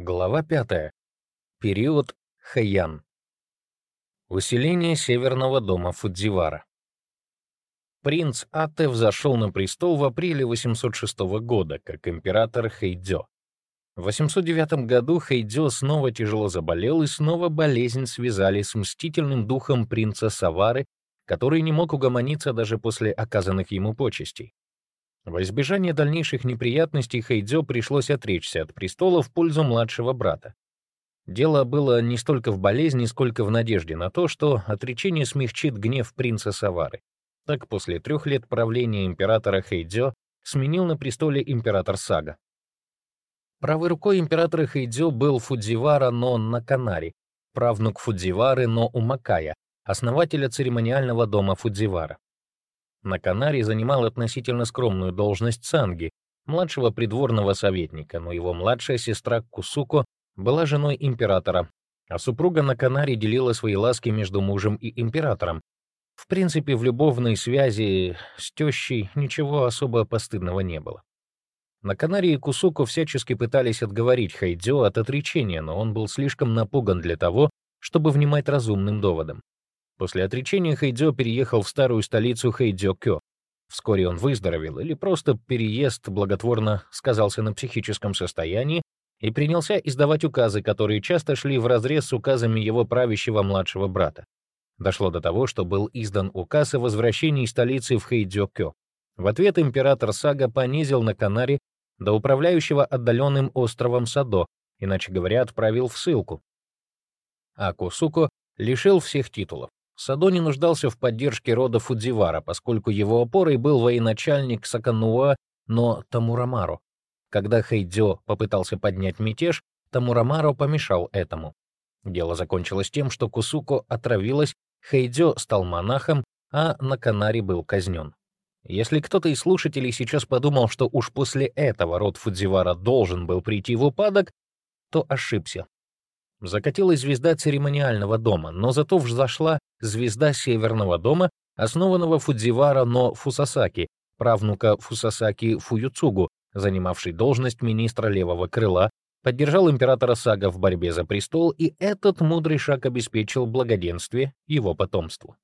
Глава 5. Период Хэйян. Усиление Северного дома Фудзивара. Принц Ате взошел на престол в апреле 806 года как император Хэйдзё. В 809 году Хэйдзё снова тяжело заболел, и снова болезнь связали с мстительным духом принца Савары, который не мог угомониться даже после оказанных ему почестей. Во избежание дальнейших неприятностей Хэйдзё пришлось отречься от престола в пользу младшего брата. Дело было не столько в болезни, сколько в надежде на то, что отречение смягчит гнев принца Савары. Так, после трех лет правления императора Хэйдзё сменил на престоле император Сага. Правой рукой императора Хэйдзё был Фудзивара но Наканари, правнук Фудзивары но Умакая, основателя церемониального дома Фудзивара. На Канаре занимал относительно скромную должность Санги, младшего придворного советника, но его младшая сестра Кусуко была женой императора, а супруга на Канаре делила свои ласки между мужем и императором. В принципе, в любовной связи с тещей ничего особо постыдного не было. На Канаре и Кусуко всячески пытались отговорить Хайдзё от отречения, но он был слишком напуган для того, чтобы внимать разумным доводам. После отречения Хэйдзё переехал в старую столицу Хэйдзё-кё. Вскоре он выздоровел, или просто переезд благотворно сказался на психическом состоянии, и принялся издавать указы, которые часто шли вразрез с указами его правящего младшего брата. Дошло до того, что был издан указ о возвращении столицы в Хэйдзё-кё. В ответ император Сага понизил на Канаре до управляющего отдаленным островом Садо, иначе говоря, отправил в ссылку. А Кусуко лишил всех титулов. Садо не нуждался в поддержке рода Фудзивара, поскольку его опорой был военачальник Сакануа, но Тамурамаро. Когда Хэйдзё попытался поднять мятеж, Тамурамаро помешал этому. Дело закончилось тем, что Кусуко отравилась, Хэйдзё стал монахом, а Наканари был казнен. Если кто-то из слушателей сейчас подумал, что уж после этого род Фудзивара должен был прийти в упадок, то ошибся. Закатилась звезда церемониального дома, но зато взошла звезда Северного дома, основанного Фудзивара но Фусасаки, правнука Фусасаки Фуюцугу, занимавший должность министра левого крыла, поддержал императора Сага в борьбе за престол, и этот мудрый шаг обеспечил благоденствие его потомству.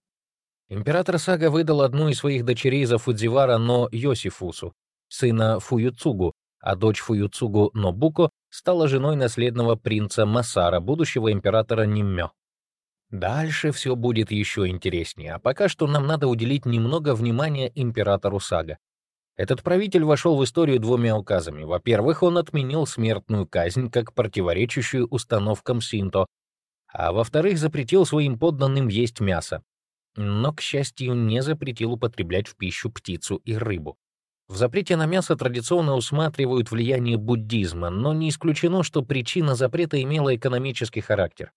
Император Сага выдал одну из своих дочерей за Фудзивара но Йосифусу, сына Фуюцугу, а дочь Фуюцугу Нобуко стала женой наследного принца Масара, будущего императора Ниммё. Дальше все будет еще интереснее, а пока что нам надо уделить немного внимания императору Сага. Этот правитель вошел в историю двумя указами. Во-первых, он отменил смертную казнь как противоречащую установкам Синто, а во-вторых, запретил своим подданным есть мясо. Но, к счастью, не запретил употреблять в пищу птицу и рыбу. В запрете на мясо традиционно усматривают влияние буддизма, но не исключено, что причина запрета имела экономический характер.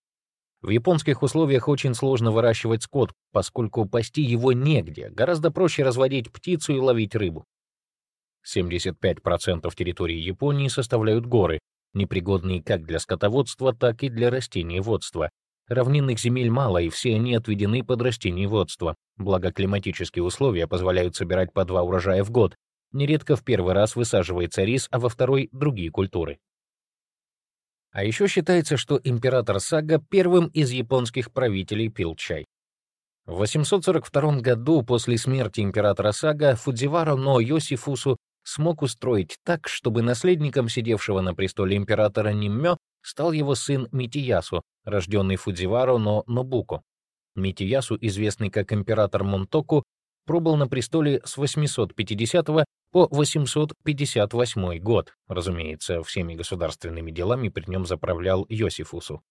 В японских условиях очень сложно выращивать скот, поскольку пасти его негде, гораздо проще разводить птицу и ловить рыбу. 75% территории Японии составляют горы, непригодные как для скотоводства, так и для растениеводства. Равнинных земель мало, и все они отведены под растениеводство. Благо климатические условия позволяют собирать по два урожая в год, Нередко в первый раз высаживается рис, а во второй — другие культуры. А еще считается, что император Сага первым из японских правителей пил чай. В 842 году после смерти императора Сага Фудзивара но Йосифусу смог устроить так, чтобы наследником сидевшего на престоле императора Ниммё стал его сын Митиясу, рожденный Фудзиваро но Нобуко. Митиясу, известный как император Монтоку, пробыл на престоле с 850 по 858 год. Разумеется, всеми государственными делами при нем заправлял Йосифусу.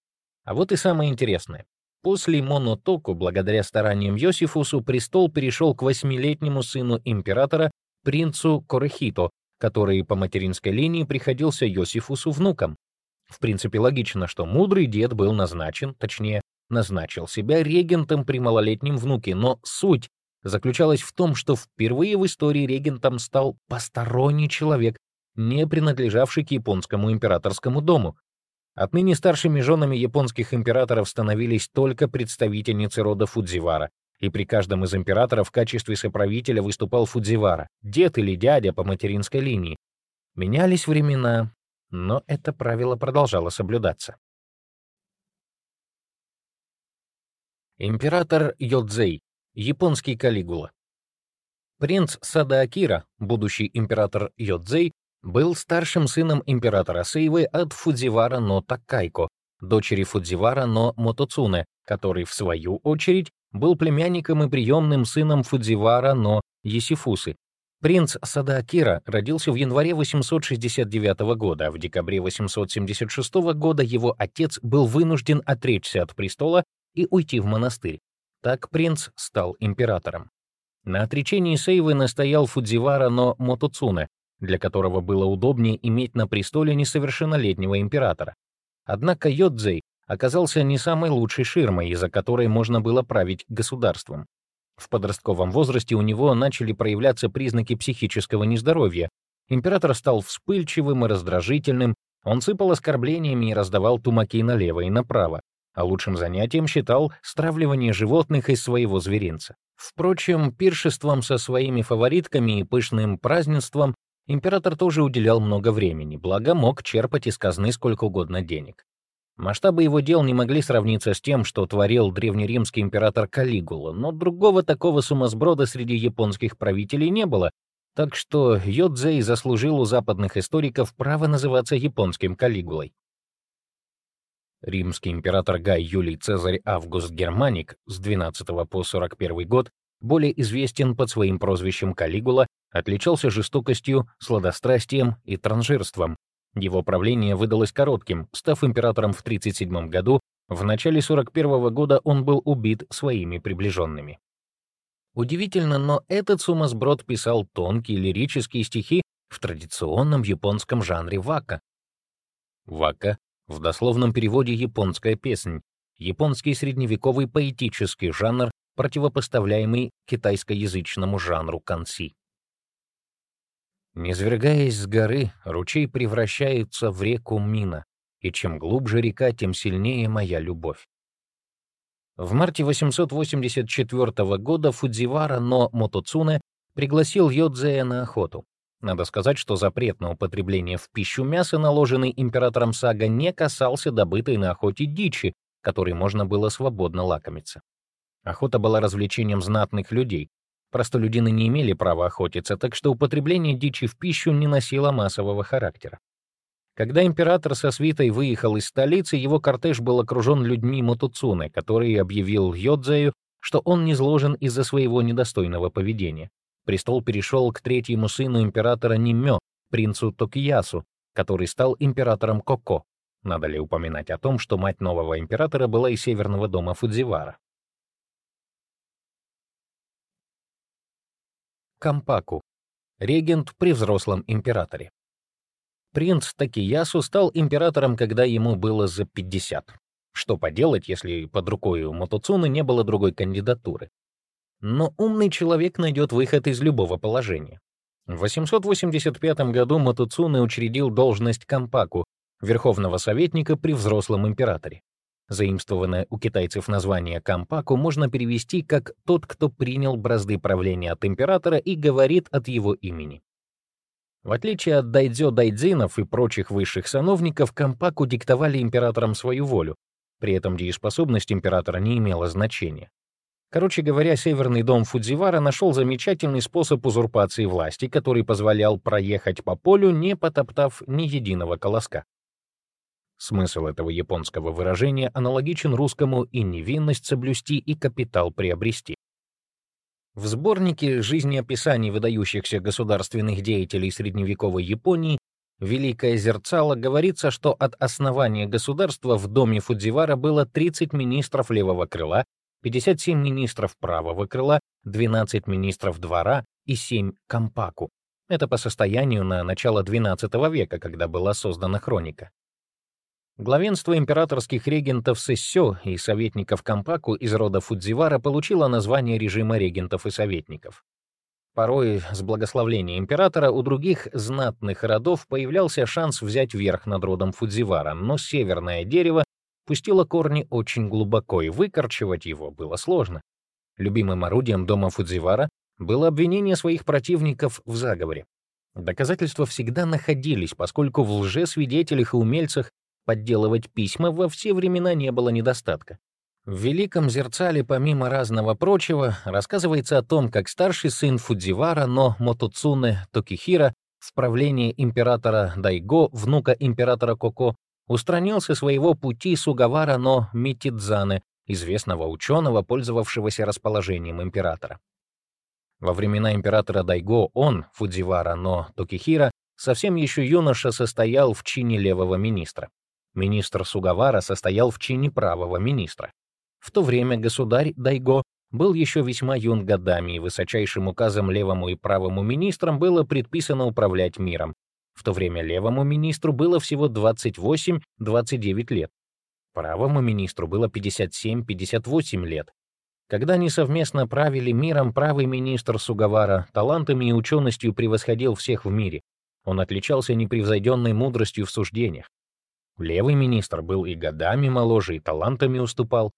А вот и самое интересное. После Монотоку, благодаря стараниям Йосифусу, престол перешел к восьмилетнему сыну императора, принцу Корехито, который по материнской линии приходился Йосифусу внуком. В принципе, логично, что мудрый дед был назначен, точнее, назначил себя регентом при малолетнем внуке, но суть заключалась в том, что впервые в истории регентом стал посторонний человек, не принадлежавший к японскому императорскому дому. Отныне старшими женами японских императоров становились только представительницы рода Фудзивара, и при каждом из императоров в качестве соправителя выступал Фудзивара, дед или дядя по материнской линии. Менялись времена, но это правило продолжало соблюдаться. Император Йодзей, японский Калигула. Принц Садаакира, будущий император Йодзей, был старшим сыном императора Сейвы от Фудзивара но Такайко, дочери Фудзивара но Мотоцуне, который, в свою очередь, был племянником и приемным сыном Фудзивара но Есифусы. Принц Садаакира родился в январе 869 года, а в декабре 876 года его отец был вынужден отречься от престола и уйти в монастырь. Так принц стал императором. На отречении Сейвы настоял Фудзивара но Мотоцуне, для которого было удобнее иметь на престоле несовершеннолетнего императора. Однако Йодзей оказался не самой лучшей ширмой, из-за которой можно было править государством. В подростковом возрасте у него начали проявляться признаки психического нездоровья. Император стал вспыльчивым и раздражительным, он сыпал оскорблениями и раздавал тумаки налево и направо, а лучшим занятием считал стравливание животных из своего зверинца. Впрочем, пиршеством со своими фаворитками и пышным празднеством император тоже уделял много времени, благо мог черпать из казны сколько угодно денег. Масштабы его дел не могли сравниться с тем, что творил древнеримский император Калигула, но другого такого сумасброда среди японских правителей не было, так что Йодзей заслужил у западных историков право называться японским Калигулой. Римский император Гай Юлий Цезарь Август Германик с 12 по 41 год, более известен под своим прозвищем Калигула, отличался жестокостью, сладострастием и транжирством, его правление выдалось коротким. Став императором в 37 году, в начале 41 года он был убит своими приближенными. Удивительно, но этот сумасброд писал тонкие лирические стихи в традиционном японском жанре вака. Вака — в дословном переводе японская песнь, японский средневековый поэтический жанр, противопоставляемый китайскоязычному жанру канси. Низвергаясь с горы, ручей превращается в реку Мина, и чем глубже река, тем сильнее моя любовь. В марте 884 года Фудзивара но Мотоцуне пригласил Йодзея на охоту. Надо сказать, что запрет на употребление в пищу мяса, наложенный императором Сага, не касался добытой на охоте дичи, которой можно было свободно лакомиться. Охота была развлечением знатных людей, Простолюдины не имели права охотиться, так что употребление дичи в пищу не носило массового характера. Когда император со свитой выехал из столицы, его кортеж был окружен людьми Мотуцуны, который объявил Йодзею, что он не зложен из-за своего недостойного поведения. Престол перешел к третьему сыну императора Нимё, принцу Токиясу, который стал императором Коко. Надо ли упоминать о том, что мать нового императора была из северного дома Фудзивара? Кампаку, регент при взрослом императоре. Принц Такиясу стал императором, когда ему было за 50. Что поделать, если под рукой у Мотоцуны не было другой кандидатуры? Но умный человек найдет выход из любого положения. В 885 году Мотоцуны учредил должность Кампаку, верховного советника при взрослом императоре. Заимствованное у китайцев название Кампаку можно перевести как «тот, кто принял бразды правления от императора и говорит от его имени». В отличие от дайдзё дайдзинов и прочих высших сановников, Кампаку диктовали императорам свою волю, при этом дееспособность императора не имела значения. Короче говоря, Северный дом Фудзивара нашел замечательный способ узурпации власти, который позволял проехать по полю, не потоптав ни единого колоска. Смысл этого японского выражения аналогичен русскому «и невинность соблюсти, и капитал приобрести». В сборнике жизнеописаний выдающихся государственных деятелей средневековой Японии «Великое зерцало» говорится, что от основания государства в доме Фудзивара было 30 министров левого крыла, 57 министров правого крыла, 12 министров двора и 7 компаку. Это по состоянию на начало XII века, когда была создана хроника. Главенство императорских регентов Сэссё и советников Кампаку из рода Фудзивара получило название режима регентов и советников. Порой с благословления императора у других знатных родов появлялся шанс взять верх над родом Фудзивара, но северное дерево пустило корни очень глубоко, и выкорчевать его было сложно. Любимым орудием дома Фудзивара было обвинение своих противников в заговоре. Доказательства всегда находились, поскольку в лжесвидетелях и умельцах подделывать письма во все времена не было недостатка. В «Великом зерцале» помимо разного прочего рассказывается о том, как старший сын Фудзивара, но Мотоцуне Токихира в правлении императора Дайго, внука императора Коко, устранил со своего пути Сугавара но Митидзаны, известного ученого, пользовавшегося расположением императора. Во времена императора Дайго он, Фудзивара но Токихира, совсем еще юноша состоял в чине левого министра. Министр Сугавара состоял в чине правого министра. В то время государь Дайго был еще весьма юн годами, и высочайшим указом левому и правому министрам было предписано управлять миром. В то время левому министру было всего 28-29 лет. Правому министру было 57-58 лет. Когда они совместно правили миром, правый министр Сугавара талантами и ученостью превосходил всех в мире. Он отличался непревзойденной мудростью в суждениях. Левый министр был и годами моложе, и талантами уступал.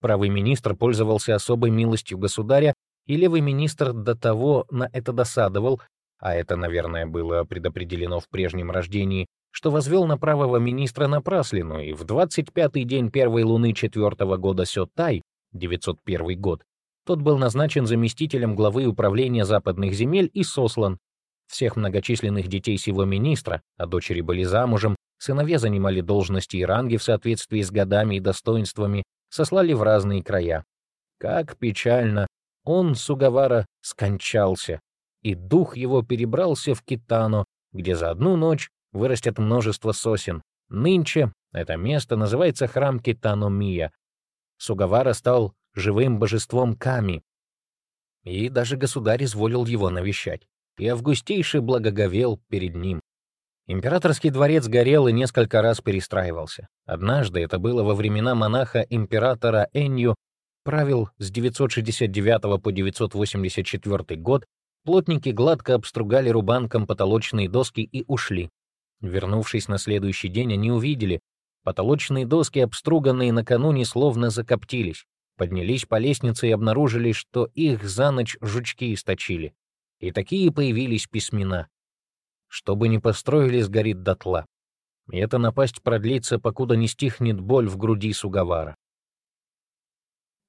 Правый министр пользовался особой милостью государя, и левый министр до того на это досадовал, а это, наверное, было предопределено в прежнем рождении, что возвел на правого министра напраслину, и в 25-й день первой луны четвертого года Сётай, 901 год, тот был назначен заместителем главы управления западных земель и сослан. Всех многочисленных детей сего министра, а дочери были замужем, сыновья занимали должности и ранги в соответствии с годами и достоинствами, сослали в разные края. Как печально! Он, Сугавара, скончался, и дух его перебрался в Китано, где за одну ночь вырастет множество сосен. Нынче это место называется храм Китано-Мия. Сугавара стал живым божеством Ками, и даже государь изволил его навещать, и августейший благоговел перед ним. Императорский дворец горел и несколько раз перестраивался. Однажды, это было во времена монаха императора Энью, правил с 969 по 984 год, плотники гладко обстругали рубанком потолочные доски и ушли. Вернувшись на следующий день, они увидели, потолочные доски, обструганные накануне, словно закоптились. Поднялись по лестнице и обнаружили, что их за ночь жучки источили. И такие появились письмена. Что бы ни построили, сгорит дотла. И эта напасть продлится, покуда не стихнет боль в груди Сугавара.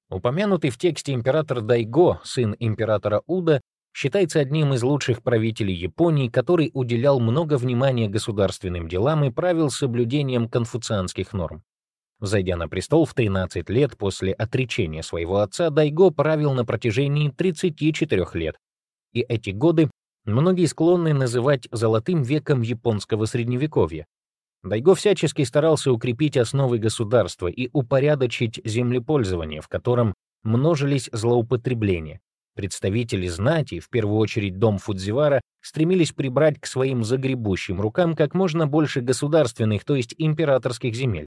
Упомянутый в тексте император Дайго, сын императора Уда, считается одним из лучших правителей Японии, который уделял много внимания государственным делам и правил соблюдением конфуцианских норм. Взойдя на престол в 13 лет после отречения своего отца, Дайго правил на протяжении 34 лет, и эти годы Многие склонны называть золотым веком японского средневековья. Дайго всячески старался укрепить основы государства и упорядочить землепользование, в котором множились злоупотребления. Представители знати, в первую очередь дом Фудзивара, стремились прибрать к своим загребущим рукам как можно больше государственных, то есть императорских земель.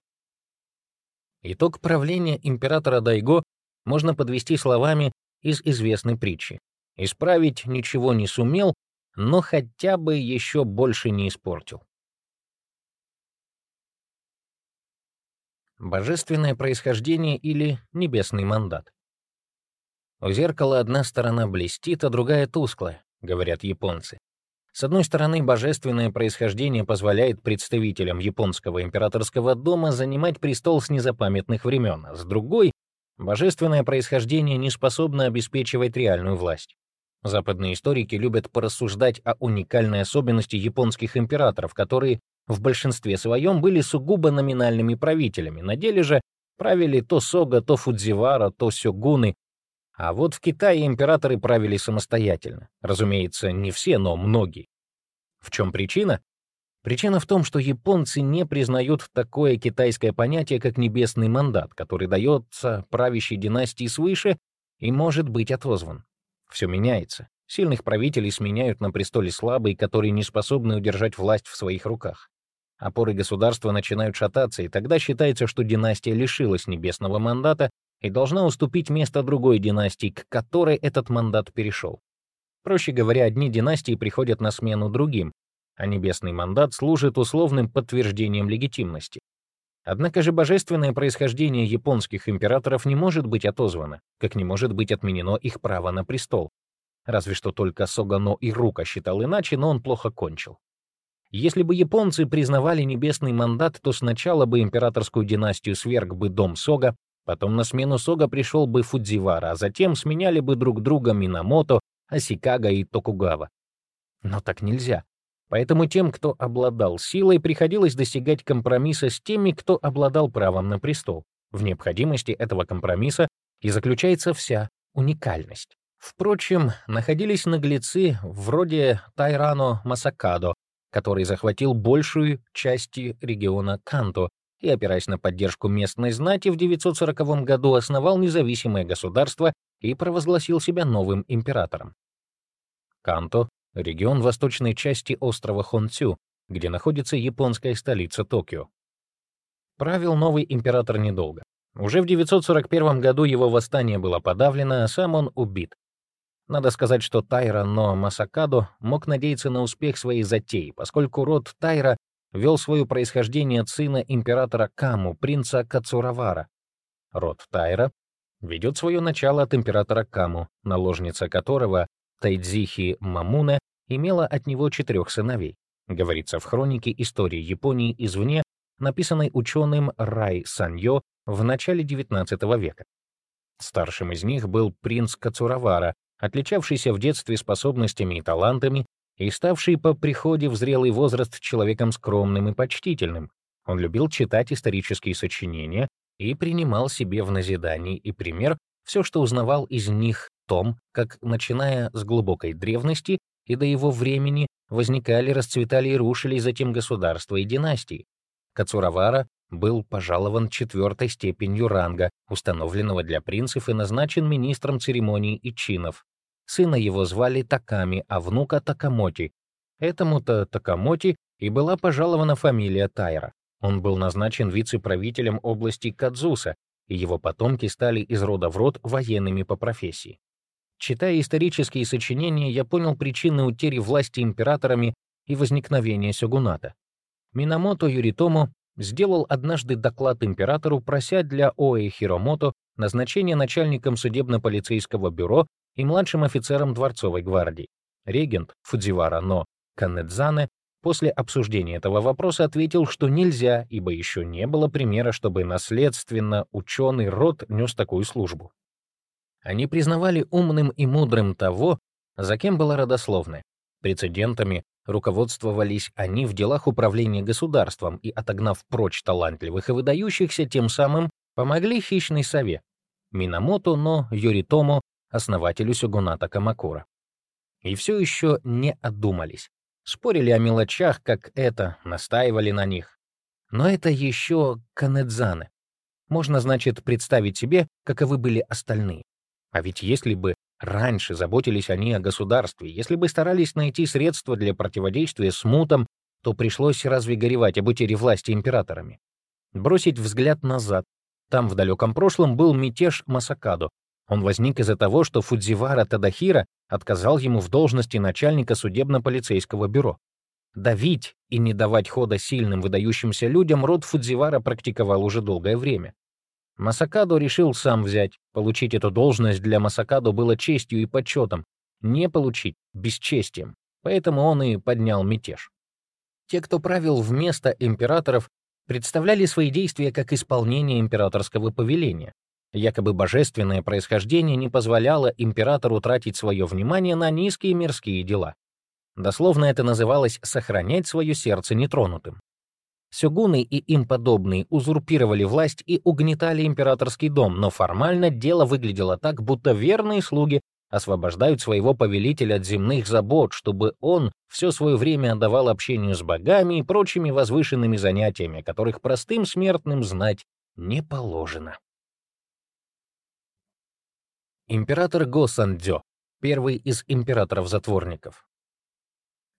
Итог правления императора Дайго можно подвести словами из известной притчи. Исправить ничего не сумел, но хотя бы еще больше не испортил. Божественное происхождение или небесный мандат. У зеркала одна сторона блестит, а другая тусклая, говорят японцы. С одной стороны, божественное происхождение позволяет представителям японского императорского дома занимать престол с незапамятных времен, а с другой, божественное происхождение не способно обеспечивать реальную власть. Западные историки любят порассуждать о уникальной особенности японских императоров, которые в большинстве своем были сугубо номинальными правителями. На деле же правили то Сога, то Фудзивара, то Сёгуны. А вот в Китае императоры правили самостоятельно. Разумеется, не все, но многие. В чем причина? Причина в том, что японцы не признают такое китайское понятие, как небесный мандат, который дается правящей династии свыше и может быть отозван. Все меняется. Сильных правителей сменяют на престоле слабые, которые не способны удержать власть в своих руках. Опоры государства начинают шататься, и тогда считается, что династия лишилась небесного мандата и должна уступить место другой династии, к которой этот мандат перешел. Проще говоря, одни династии приходят на смену другим, а небесный мандат служит условным подтверждением легитимности. Однако же божественное происхождение японских императоров не может быть отозвано, как не может быть отменено их право на престол. Разве что только Согано и Рука считал иначе, но он плохо кончил. Если бы японцы признавали небесный мандат, то сначала бы императорскую династию сверг бы дом Сога, потом на смену Сога пришел бы Фудзивара, а затем сменяли бы друг друга Минамото, Асикага и Токугава. Но так нельзя. Поэтому тем, кто обладал силой, приходилось достигать компромисса с теми, кто обладал правом на престол. В необходимости этого компромисса и заключается вся уникальность. Впрочем, находились наглецы вроде Тайрано Масакадо, который захватил большую часть региона Канто и, опираясь на поддержку местной знати, в 940 году основал независимое государство и провозгласил себя новым императором. Канто — регион восточной части острова Хонцю, где находится японская столица Токио. Правил новый император недолго. Уже в 941 году его восстание было подавлено, а сам он убит. Надо сказать, что Тайра но Масакадо мог надеяться на успех своей затеи, поскольку род Тайра вел свое происхождение от сына императора Каму, принца Кацуравара. Род Тайра ведет свое начало от императора Каму, наложница которого, Тайдзихи Мамуне, имела от него четырех сыновей. Говорится в хронике истории Японии извне, написанной ученым Рай Саньо в начале XIX века. Старшим из них был принц Кацуравара, отличавшийся в детстве способностями и талантами и ставший по приходе в зрелый возраст человеком скромным и почтительным. Он любил читать исторические сочинения и принимал себе в назидании и пример все, что узнавал из них том, как, начиная с глубокой древности и до его времени, возникали, расцветали и рушились затем государства и династии. Кацуравара был пожалован четвертой степенью ранга, установленного для принцев и назначен министром церемоний и чинов. Сына его звали Таками, а внука — Такамоти. Этому-то Такамоти и была пожалована фамилия Тайра. Он был назначен вице-правителем области Кадзуса, и его потомки стали из рода в род военными по профессии. Читая исторические сочинения, я понял причины утери власти императорами и возникновения сёгуната. Минамото Юритомо сделал однажды доклад императору, прося для Оэ Хиромото назначения начальником судебно-полицейского бюро и младшим офицером дворцовой гвардии. Регент Фудзивара Но Канедзане после обсуждения этого вопроса ответил, что нельзя, ибо еще не было примера, чтобы наследственно ученый род нес такую службу. Они признавали умным и мудрым того, за кем была родословная. Прецедентами руководствовались они в делах управления государством и, отогнав прочь талантливых и выдающихся, тем самым помогли хищной сове Минамото но Юритому основателю сёгуната Камакура. И все еще не одумались. Спорили о мелочах, как это, настаивали на них. Но это еще канедзаны. Можно, значит, представить себе, каковы были остальные. А ведь если бы раньше заботились они о государстве, если бы старались найти средства для противодействия смутам, то пришлось разве горевать об утере власти императорами. Бросить взгляд назад. Там в далеком прошлом был мятеж Масакадо, он возник из-за того, что Фудзивара Тадахира отказал ему в должности начальника судебно-полицейского бюро. Давить и не давать хода сильным выдающимся людям род Фудзивара практиковал уже долгое время. Масакадо решил сам взять. Получить эту должность для Масакадо было честью и почетом. Не получить — бесчестием. Поэтому он и поднял мятеж. Те, кто правил вместо императоров, представляли свои действия как исполнение императорского повеления, Якобы божественное происхождение не позволяло императору тратить свое внимание на низкие мирские дела. Дословно это называлось «сохранять свое сердце нетронутым». Сёгуны и им подобные узурпировали власть и угнетали императорский дом, но формально дело выглядело так, будто верные слуги освобождают своего повелителя от земных забот, чтобы он все свое время отдавал общению с богами и прочими возвышенными занятиями, которых простым смертным знать не положено. Император Госандзё, первый из императоров-затворников.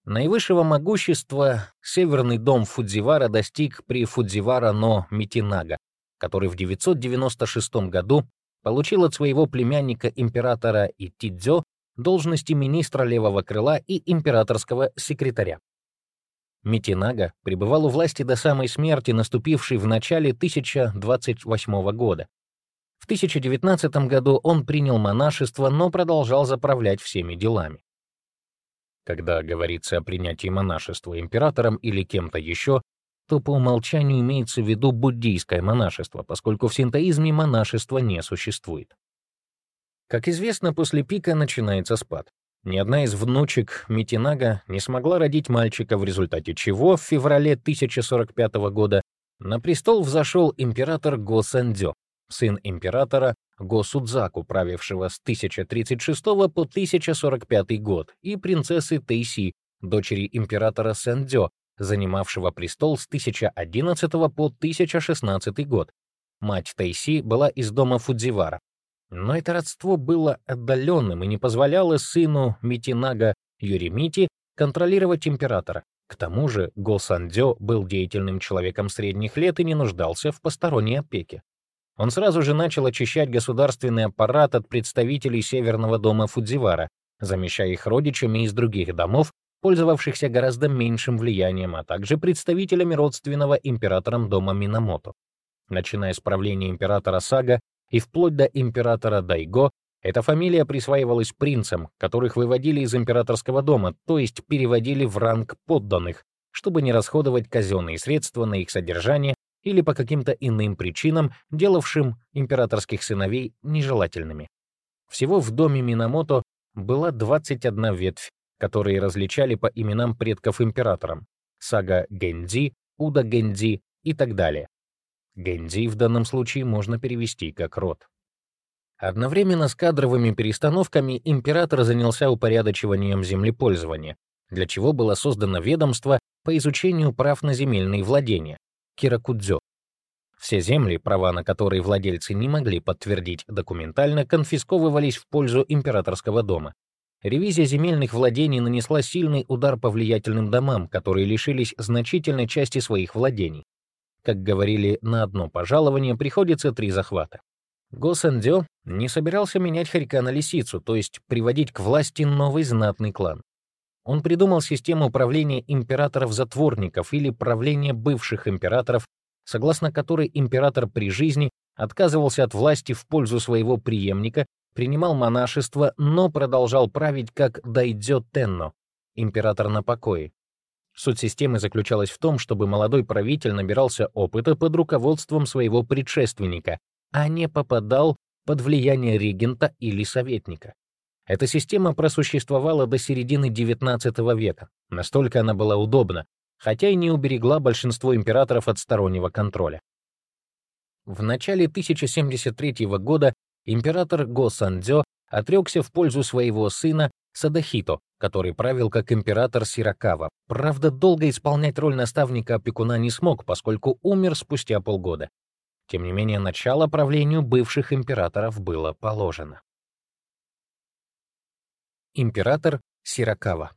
Наивысшего могущества Северный дом Фудзивара достиг при Фудзивара но Митинага, который в 996 году получил от своего племянника императора Итидзё должности министра левого крыла и императорского секретаря. Митинага пребывал у власти до самой смерти, наступившей в начале 1028 года, 1019 году он принял монашество, но продолжал заправлять всеми делами. Когда говорится о принятии монашества императором или кем-то еще, то по умолчанию имеется в виду буддийское монашество, поскольку в синтоизме монашества не существует. Как известно, после пика начинается спад. Ни одна из внучек Митинага не смогла родить мальчика, в результате чего в феврале 1045 года на престол взошел император Го Сэндзё, сын императора Го Судзаку, правившего с 1036 по 1045 год, и принцессы Тэйси, дочери императора Сэндзё, занимавшего престол с 1011 по 1016 год. Мать Тэйси была из дома Фудзивара. Но это родство было отдаленным и не позволяло сыну Митинага Юримити контролировать императора. К тому же Го Сандзё был деятельным человеком средних лет и не нуждался в посторонней опеке. Он сразу же начал очищать государственный аппарат от представителей Северного дома Фудзивара, замещая их родичами из других домов, пользовавшихся гораздо меньшим влиянием, а также представителями родственного императором дома Минамото. Начиная с правления императора Сага и вплоть до императора Дайго, эта фамилия присваивалась принцам, которых выводили из императорского дома, то есть переводили в ранг подданных, чтобы не расходовать казенные средства на их содержание или по каким-то иным причинам, делавшим императорских сыновей нежелательными. Всего в доме Минамото была 21 ветвь, которые различали по именам предков императорам — сага Гэнди, Уда Гэнди и так далее. Гэнди в данном случае можно перевести как род. Одновременно с кадровыми перестановками император занялся упорядочиванием землепользования, для чего было создано ведомство по изучению прав на земельные владения — Киракудзё. Все земли, права на которые владельцы не могли подтвердить документально, конфисковывались в пользу императорского дома. Ревизия земельных владений нанесла сильный удар по влиятельным домам, которые лишились значительной части своих владений. Как говорили, на одно пожалование приходится три захвата. Госэндё не собирался менять Харика на лисицу, то есть приводить к власти новый знатный клан. Он придумал систему управления императоров-затворников или правления бывших императоров, согласно которой император при жизни отказывался от власти в пользу своего преемника, принимал монашество, но продолжал править как Дайдзё Тенно, император на покое. Суть системы заключалась в том, чтобы молодой правитель набирался опыта под руководством своего предшественника, а не попадал под влияние регента или советника. Эта система просуществовала до середины XIX века. Настолько она была удобна, хотя и не уберегла большинство императоров от стороннего контроля. В начале 1073 года император Го Сандзё отрекся в пользу своего сына Садахито, который правил как император Сиракава. Правда, долго исполнять роль наставника-опекуна не смог, поскольку умер спустя полгода. Тем не менее, начало правлению бывших императоров было положено. Император Сиракава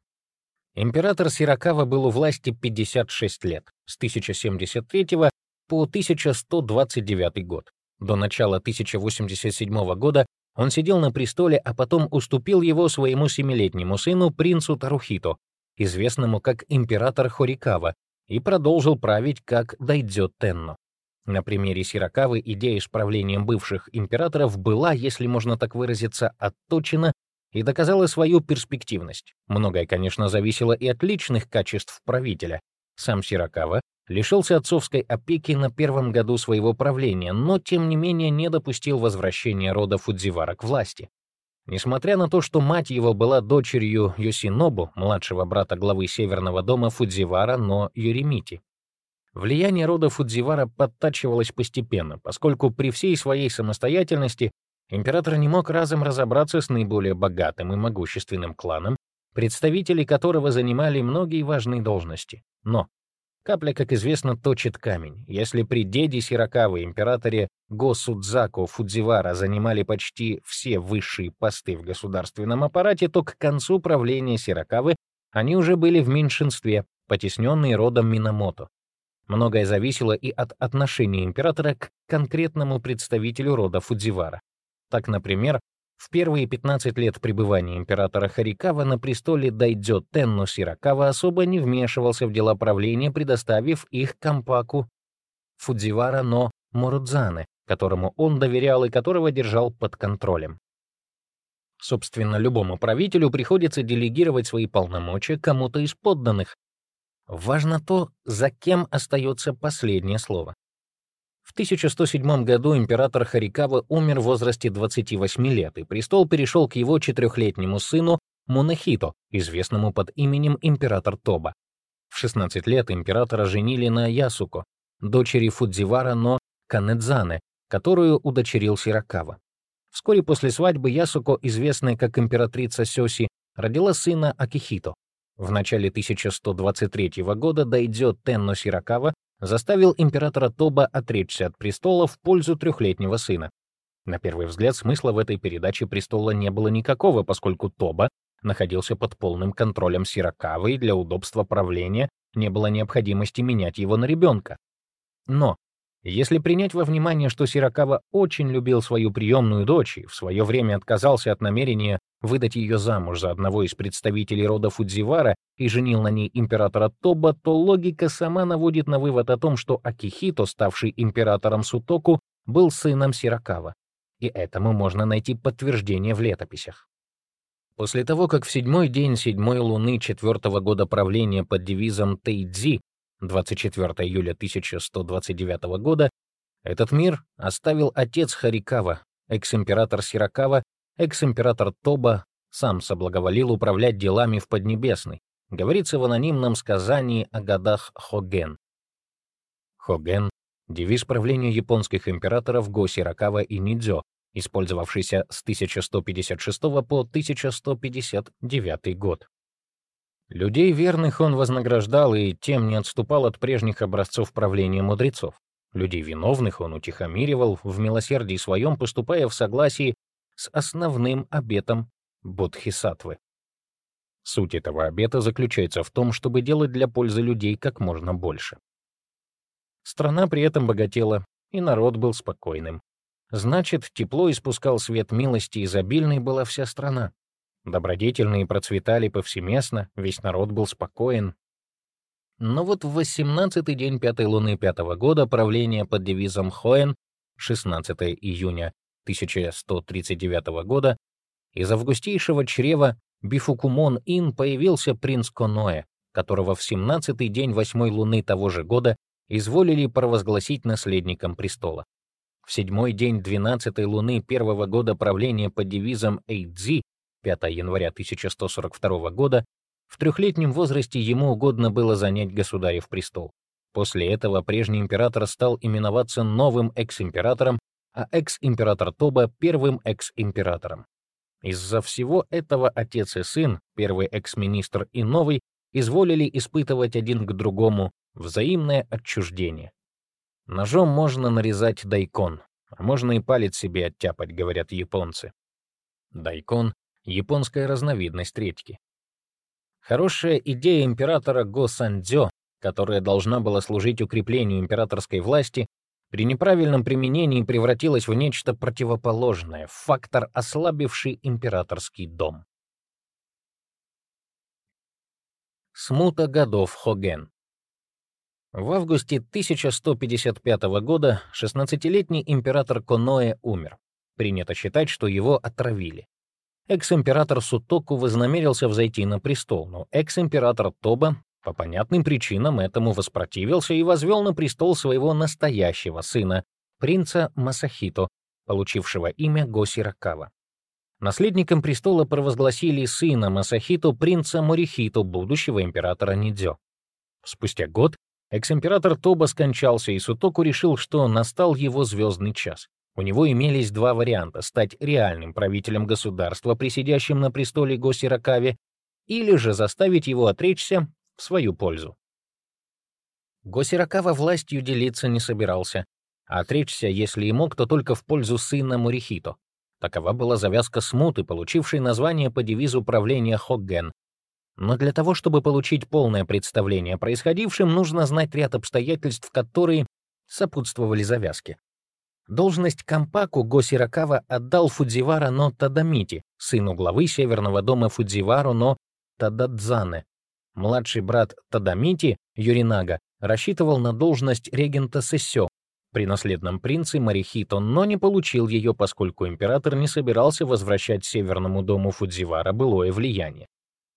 Император Сиракава был у власти 56 лет, с 1073 по 1129 год. До начала 1087 года он сидел на престоле, а потом уступил его своему семилетнему сыну, принцу Тарухито, известному как император Хорикава, и продолжил править как Дайдзё Тенно. На примере Сиракавы идея с правлением бывших императоров была, если можно так выразиться, отточена и доказала свою перспективность. Многое, конечно, зависело и от личных качеств правителя. Сам Сиракава лишился отцовской опеки на первом году своего правления, но, тем не менее, не допустил возвращения рода Фудзивара к власти. Несмотря на то, что мать его была дочерью Йосинобу, младшего брата главы Северного дома Фудзивара, но Юримити. Влияние рода Фудзивара подтачивалось постепенно, поскольку при всей своей самостоятельности император не мог разом разобраться с наиболее богатым и могущественным кланом, представители которого занимали многие важные должности. Но капля, как известно, точит камень. Если при деде Сиракавы, императоре Госудзаку Фудзивара занимали почти все высшие посты в государственном аппарате, то к концу правления Сиракавы они уже были в меньшинстве, потесненные родом Минамото. Многое зависело и от отношения императора к конкретному представителю рода Фудзивара. Так, например, в первые 15 лет пребывания императора Харикава на престоле Дайдзё Тенно Сиракава особо не вмешивался в дела правления, предоставив их компаку Фудзивара но Морудзане, которому он доверял и которого держал под контролем. Собственно, любому правителю приходится делегировать свои полномочия кому-то из подданных. Важно то, за кем остается последнее слово. В 1107 году император Харикава умер в возрасте 28 лет, и престол перешел к его четырехлетнему сыну Мунахито, известному под именем император Тоба. В 16 лет императора женили на Ясуко, дочери Фудзивара но Канедзане, которую удочерил Сиракава. Вскоре после свадьбы Ясуко, известная как императрица Сёси, родила сына Акихито. В начале 1123 года Дайдзё Тенно Сиракава заставил императора Тоба отречься от престола в пользу трехлетнего сына. На первый взгляд, смысла в этой передаче престола не было никакого, поскольку Тоба находился под полным контролем Сиракавы, и для удобства правления не было необходимости менять его на ребенка. Но если принять во внимание, что Сиракава очень любил свою приемную дочь и в свое время отказался от намерения выдать ее замуж за одного из представителей рода Фудзивара и женил на ней императора Тоба, то логика сама наводит на вывод о том, что Акихито, ставший императором Сутоку, был сыном Сиракава. И этому можно найти подтверждение в летописях. После того, как в седьмой день седьмой луны четвертого года правления под девизом Тэйдзи 24 июля 1129 года, этот мир оставил отец Харикава, экс-император Сиракава, экс-император Тоба, сам соблаговолил управлять делами в Поднебесной, говорится в анонимном сказании о годах Хоген. Хоген — девиз правления японских императоров Го Сиракава и Нидзё, использовавшийся с 1156 по 1159 год. Людей верных он вознаграждал и тем не отступал от прежних образцов правления мудрецов. Людей виновных он утихомиривал в милосердии своем, поступая в согласии с основным обетом Бодхисаттвы. Суть этого обета заключается в том, чтобы делать для пользы людей как можно больше. Страна при этом богатела, и народ был спокойным. Значит, тепло испускал свет милости, изобильной была вся страна. Добродетельные процветали повсеместно, весь народ был спокоен. Но вот в 18-й день пятой луны пятого года правления под девизом Хоэн, 16 июня 1139 года, из августейшего чрева Бифукумон-Ин появился принц Коноэ, которого в 17-й день восьмой луны того же года изволили провозгласить наследником престола. В седьмой день 12-й луны первого года правления под девизом Эйдзи 5 января 1142 года, в трехлетнем возрасте ему угодно было занять государев престол. После этого прежний император стал именоваться новым экс-императором, а экс-император Тоба — первым экс-императором. Из-за всего этого отец и сын, первый экс-министр и новый, изволили испытывать один к другому взаимное отчуждение. Ножом можно нарезать дайкон, а можно и палец себе оттяпать, говорят японцы. Дайкон японская разновидность редьки. Хорошая идея императора Го Сандзё, которая должна была служить укреплению императорской власти, при неправильном применении превратилась в нечто противоположное, фактор, ослабивший императорский дом. Смута годов Хоген В августе 1155 года 16-летний император Коноэ умер. Принято считать, что его отравили. Экс-император Сутоку вознамерился взойти на престол, но экс-император Тоба по понятным причинам этому воспротивился и возвел на престол своего настоящего сына, принца Масахито, получившего имя Госиракава. Наследником престола провозгласили сына Масахито, принца Морихито, будущего императора Нидзё. Спустя год экс-император Тоба скончался, и Сутоку решил, что настал его звездный час. У него имелись два варианта — стать реальным правителем государства, присидящим на престоле Госиракаве, или же заставить его отречься в свою пользу. Госиракава властью делиться не собирался, а отречься, если и мог, то только в пользу сына Мурихито. Такова была завязка смуты, получившей название по девизу правления Хогген. Но для того, чтобы получить полное представление о происходившем, нужно знать ряд обстоятельств, которые сопутствовали завязке. Должность Кампаку Госиракава отдал Фудзивара но Тадамити, сыну главы северного дома Фудзивару но Тададзане. Младший брат Тадамити, Юринага, рассчитывал на должность регента Сессё, при наследном принце Марихито, но не получил ее, поскольку император не собирался возвращать Северному дому Фудзивара былое влияние.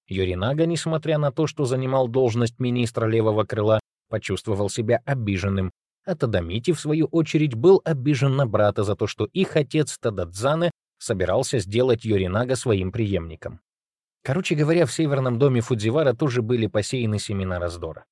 Юринага, несмотря на то, что занимал должность министра левого крыла, почувствовал себя обиженным, а Тадамити, в свою очередь, был обижен на брата за то, что их отец Тададзане собирался сделать Юринага своим преемником. Короче говоря, в северном доме Фудзивара тоже были посеяны семена раздора.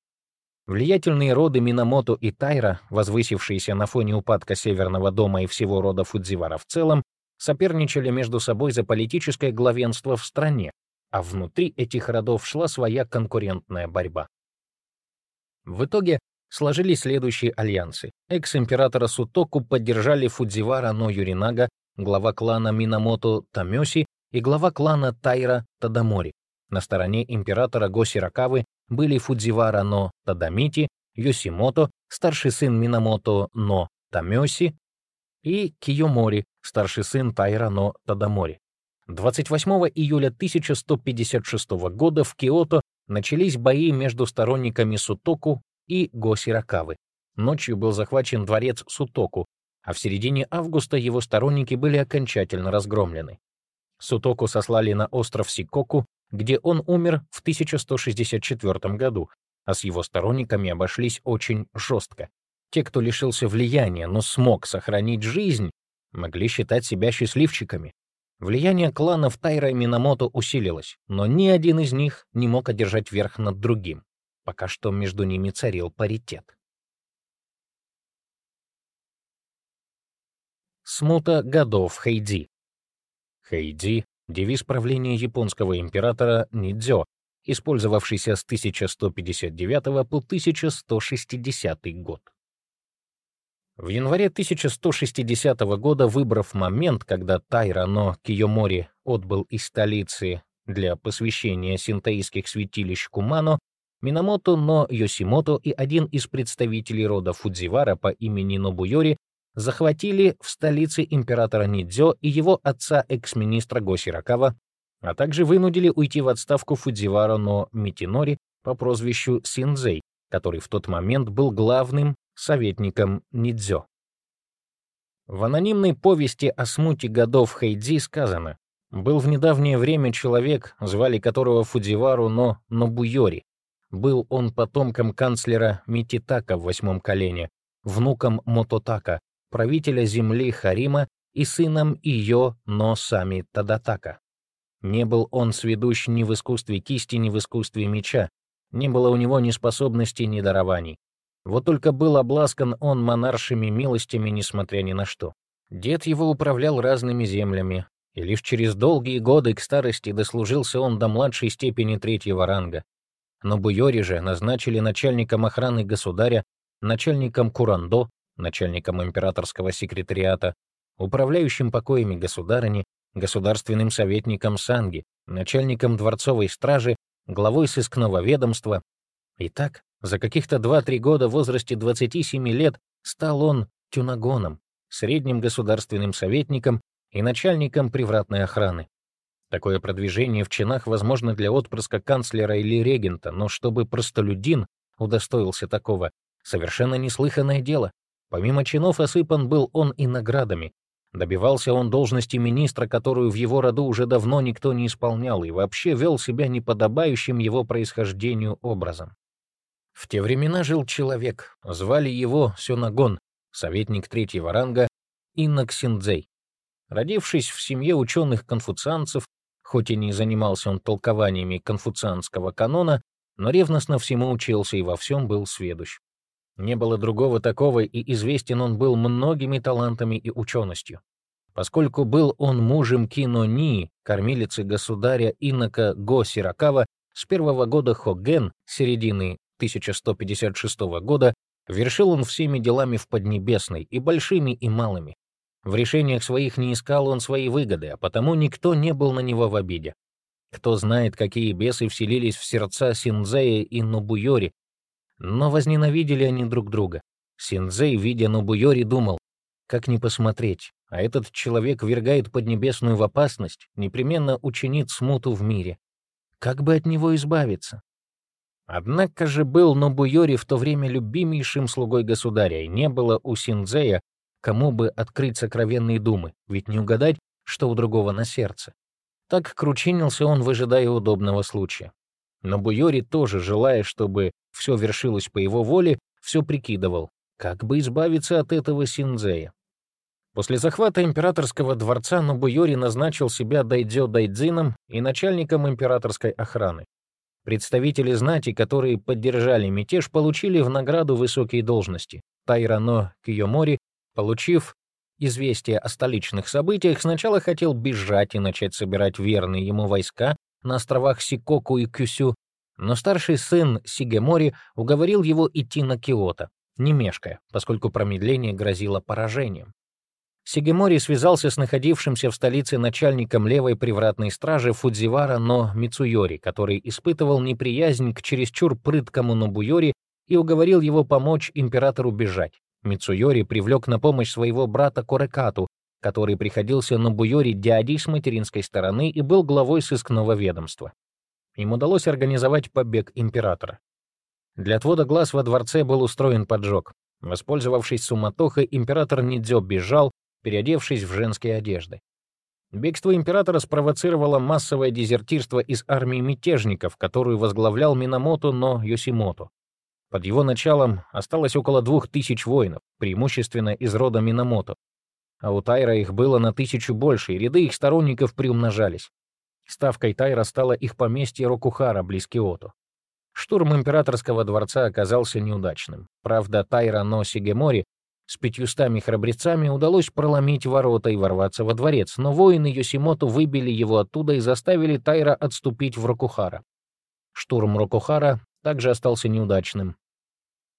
Влиятельные роды Минамото и Тайра, возвысившиеся на фоне упадка Северного дома и всего рода Фудзивара в целом, соперничали между собой за политическое главенство в стране, а внутри этих родов шла своя конкурентная борьба. В итоге сложились следующие альянсы. Экс-императора Сутоку поддержали Фудзивара но Юринага, глава клана Минамото Тамёси и глава клана Тайра Тадамори. На стороне императора Госиракавы были Фудзивара но Тадамити, Йосимото, старший сын Минамото но Тамёси и Киёмори, старший сын Тайра но Тадамори. 28 июля 1156 года в Киото начались бои между сторонниками Сутоку и Госиракавы. Ночью был захвачен дворец Сутоку, а в середине августа его сторонники были окончательно разгромлены. Сутоку сослали на остров Сикоку, где он умер в 1164 году, а с его сторонниками обошлись очень жестко. Те, кто лишился влияния, но смог сохранить жизнь, могли считать себя счастливчиками. Влияние кланов Тайра и Минамото усилилось, но ни один из них не мог одержать верх над другим. Пока что между ними царил паритет. Смута годов Хэйди Хэйди — девиз правления японского императора Нидзё, использовавшийся с 1159 по 1160 год. В январе 1160 года, выбрав момент, когда Тайрано Киомори отбыл из столицы для посвящения синтаистских святилищ Кумано, Минамото но Йосимото и один из представителей рода Фудзивара по имени Нобуйори захватили в столице императора Нидзё и его отца экс-министра Госиракава, а также вынудили уйти в отставку Фудзивара но Митинори по прозвищу Синдзей, который в тот момент был главным советником Нидзё. В анонимной повести о смуте годов Хэйдзи сказано, был в недавнее время человек, звали которого Фудзивару но Нобуйори. Был он потомком канцлера Мититака в восьмом колене, внуком Мототака, правителя земли Харима и сыном Ио но Сами Тадатака. Не был он сведущ ни в искусстве кисти, ни в искусстве меча, не было у него ни способностей, ни дарований. Вот только был обласкан он монаршими милостями, несмотря ни на что. Дед его управлял разными землями, и лишь через долгие годы к старости дослужился он до младшей степени третьего ранга. Но Буйори же назначили начальником охраны государя, начальником Курандо, начальником императорского секретариата, управляющим покоями государыни, государственным советником Санги, начальником дворцовой стражи, главой сыскного ведомства. И так, за каких-то 2-3 года в возрасте 27 лет стал он тюнагоном, средним государственным советником и начальником привратной охраны. Такое продвижение в чинах возможно для отпрыска канцлера или регента, но чтобы простолюдин удостоился такого, совершенно неслыханное дело. Помимо чинов осыпан был он и наградами. Добивался он должности министра, которую в его роду уже давно никто не исполнял, и вообще вел себя неподобающим его происхождению образом. В те времена жил человек, звали его Сёнагон, советник третьего ранга, Инноксиндзей. Родившись в семье ученых-конфуцианцев, хоть и не занимался он толкованиями конфуцианского канона, но ревностно всему учился и во всем был сведущ. Не было другого такого, и известен он был многими талантами и ученостью. Поскольку был он мужем Кинони, кормилицы государя Инока Го Сиракава, с первого года Хоген, середины 1156 года, вершил он всеми делами в Поднебесной, и большими, и малыми. В решениях своих не искал он свои выгоды, а потому никто не был на него в обиде. Кто знает, какие бесы вселились в сердца Синзея и Нобуйори, но возненавидели они друг друга. Синзей, видя Нобуйори, думал, как не посмотреть, а этот человек вергает Поднебесную в опасность, непременно учинит смуту в мире. Как бы от него избавиться? Однако же был Нобуйори в то время любимейшим слугой государя, и не было у Синдзея кому бы открыть сокровенные думы, ведь не угадать, что у другого на сердце. Так кручинился он, выжидая удобного случая. Но Буйори тоже, желая, чтобы все вершилось по его воле, все прикидывал, как бы избавиться от этого Синдзея. После захвата императорского дворца Нобуйори назначил себя Дайдзё Дайдзином и начальником императорской охраны. Представители знати, которые поддержали мятеж, получили в награду высокие должности. Тайрано Киомори, получив известие о столичных событиях, сначала хотел бежать и начать собирать верные ему войска на островах Сикоку и Кюсю, но старший сын Сигемори уговорил его идти на Киото, не мешкая, поскольку промедление грозило поражением. Сигемори связался с находившимся в столице начальником левой привратной стражи Фудзивара Но Мицуйори, который испытывал неприязнь к чересчур прыткому Нобуйори и уговорил его помочь императору бежать. Мицуйори привлек на помощь своего брата Корекату, который приходился Нобуйори дядей с материнской стороны и был главой сыскного ведомства. Им удалось организовать побег императора. Для отвода глаз во дворце был устроен поджог. Воспользовавшись суматохой, император Нидзё бежал, переодевшись в женские одежды. Бегство императора спровоцировало массовое дезертирство из армии мятежников, которую возглавлял Минамото но Йосимото. Под его началом осталось около двух тысяч воинов, преимущественно из рода Минамото. А у Тайра их было на тысячу больше, и ряды их сторонников приумножались. Ставкой Тайра стало их поместье Рокухара близ Киото. Штурм императорского дворца оказался неудачным. Правда, Тайра но Сигемори с пятьюстами храбрецами удалось проломить ворота и ворваться во дворец, но воины Йосимото выбили его оттуда и заставили Тайра отступить в Рокухара. Штурм Рокухара также остался неудачным.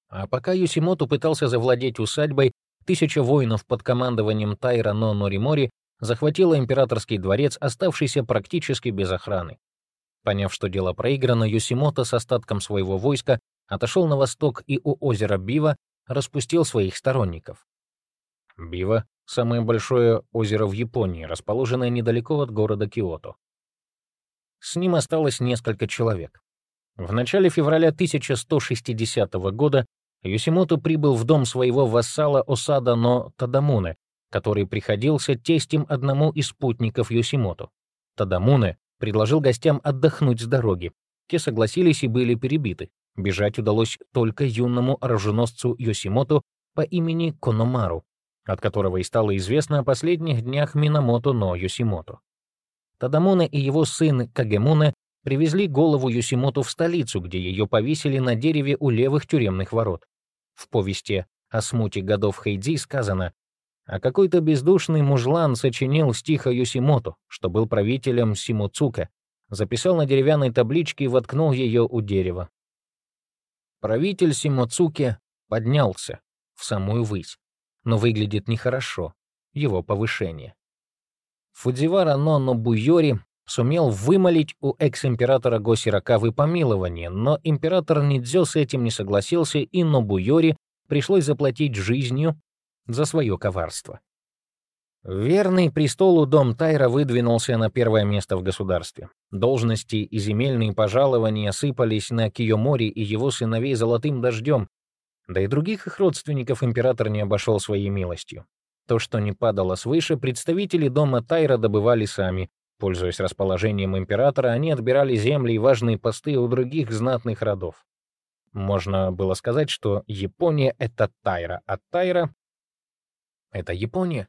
А пока Йосимото пытался завладеть усадьбой, тысяча воинов под командованием Тайра но Норимори захватила императорский дворец, оставшийся практически без охраны. Поняв, что дело проиграно, Йосимото с остатком своего войска отошел на восток и у озера Бива распустил своих сторонников. Бива — самое большое озеро в Японии, расположенное недалеко от города Киото. С ним осталось несколько человек. В начале февраля 1160 года Юсимото прибыл в дом своего вассала Осада но Тадамуне, который приходился тестем одному из спутников Юсимото. Тадамуне предложил гостям отдохнуть с дороги. Те согласились и были перебиты. Бежать удалось только юному оруженосцу Йосимото по имени Кономару, от которого и стало известно о последних днях Минамото но Йосимото. Тадамуне и его сын Кагемуне привезли голову Йосимото в столицу, где ее повесили на дереве у левых тюремных ворот. В повести о смуте годов Хэйдзи сказано, а какой-то бездушный мужлан сочинил стих о Йосимото, что был правителем Симуцука, записал на деревянной табличке и воткнул ее у дерева. Правитель Симоцуки поднялся в самую высь, но выглядит нехорошо, его повышение. Фудзивара но Нобуйори сумел вымолить у экс-императора Госиракавы помилование, но император Нидзё с этим не согласился, и Нобуйори пришлось заплатить жизнью за свое коварство. Верный престолу дом Тайра выдвинулся на первое место в государстве. Должности и земельные пожалования сыпались на Киомори и его сыновей золотым дождем, да и других их родственников император не обошел своей милостью. То, что не падало свыше, представители дома Тайра добывали сами. Пользуясь расположением императора, они отбирали земли и важные посты у других знатных родов. Можно было сказать, что Япония — это Тайра, а Тайра — это Япония.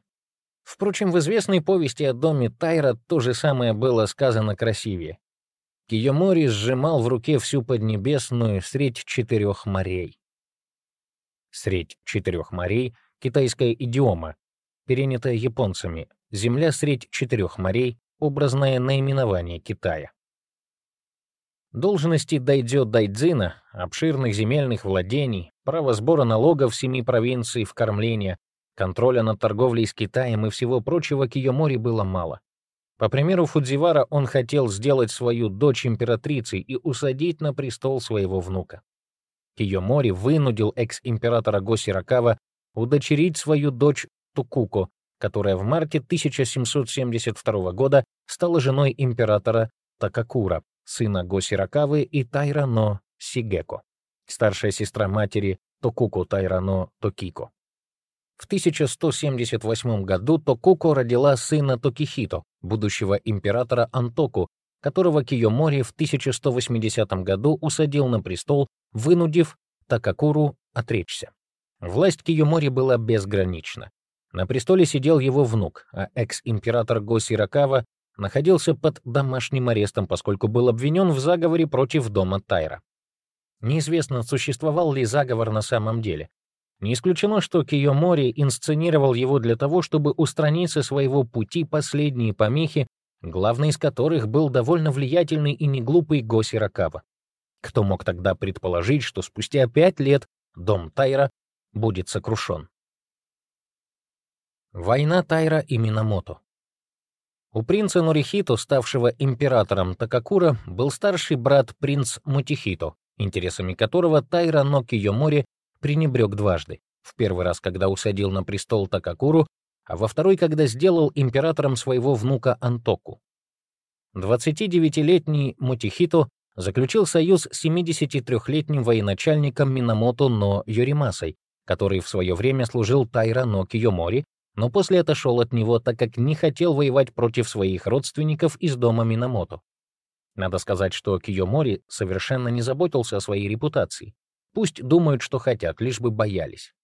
Впрочем, в известной повести о доме Тайра то же самое было сказано красивее. Киомори сжимал в руке всю Поднебесную средь четырех морей. Средь четырех морей — китайская идиома, перенятая японцами. Земля средь четырех морей — образное наименование Китая. Должности дайдзё дайдзина, обширных земельных владений, право сбора налогов семи провинций в кормление, Контроля над торговлей с Китаем и всего прочего Киомори было мало. По примеру Фудзивара, он хотел сделать свою дочь императрицей и усадить на престол своего внука. Киомори вынудил экс-императора Госиракава удочерить свою дочь Тукуко, которая в марте 1772 года стала женой императора Такакура, сына Госиракавы и Тайрано Сигеко, старшая сестра матери Токуко Тайрано Токико. В 1178 году Токуко родила сына Токихито, будущего императора Антоку, которого Киёмори в 1180 году усадил на престол, вынудив Такакуру отречься. Власть Киёмори была безгранична. На престоле сидел его внук, а экс-император Госи Ракава находился под домашним арестом, поскольку был обвинен в заговоре против дома Тайра. Неизвестно, существовал ли заговор на самом деле. Не исключено, что Киёмори инсценировал его для того, чтобы устранить со своего пути последние помехи, главный из которых был довольно влиятельный и неглупый Госи Ракава. Кто мог тогда предположить, что спустя пять лет дом Тайра будет сокрушен? Война Тайра и Минамото у принца Норихито, ставшего императором Такакура, был старший брат принц Мутихито, интересами которого Тайра но Киёмори пренебрег дважды. В первый раз, когда усадил на престол Такакуру, а во второй, когда сделал императором своего внука Антоку. 29-летний Мутихито заключил союз с 73-летним военачальником Минамото но Йоримасой, который в свое время служил Тайра но Киёмори, но после отошел от него, так как не хотел воевать против своих родственников из дома Минамото. Надо сказать, что Киёмори совершенно не заботился о своей репутации. Пусть думают, что хотят, лишь бы боялись.